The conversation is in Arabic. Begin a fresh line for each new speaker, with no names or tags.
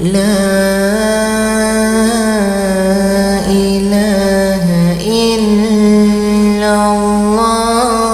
لا إله إلا الله.